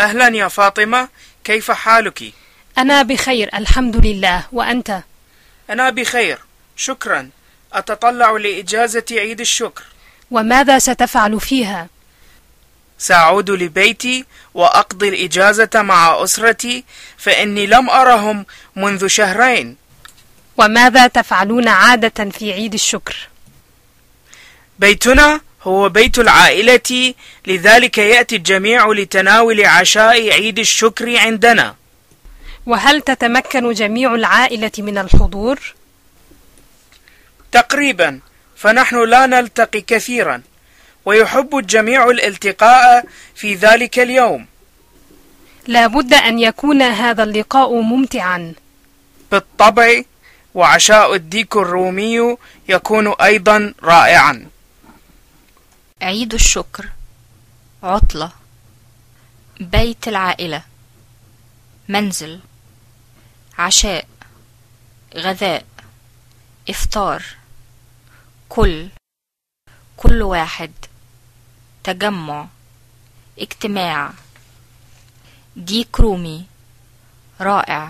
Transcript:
أهلا يا فاطمة كيف حالك؟ أنا بخير الحمد لله وأنت؟ أنا بخير شكرا أتطلع لإجازة عيد الشكر وماذا ستفعل فيها؟ سأعود لبيتي وأقضي الإجازة مع أسرتي فإني لم أرهم منذ شهرين وماذا تفعلون عادة في عيد الشكر؟ بيتنا هو بيت العائلة لذلك يأتي الجميع لتناول عشاء عيد الشكر عندنا. وهل تتمكن جميع العائلة من الحضور؟ تقريبا فنحن لا نلتقي كثيرا ويحب الجميع الالتقاء في ذلك اليوم. لا بد أن يكون هذا اللقاء ممتعا. بالطبع وعشاء الديك الرومي يكون أيضا رائعا. عيد الشكر. عطلة. بيت العائلة. منزل. عشاء. غذاء. إفطار. كل. كل واحد. تجمع. اجتماع. ديك رومي. رائع.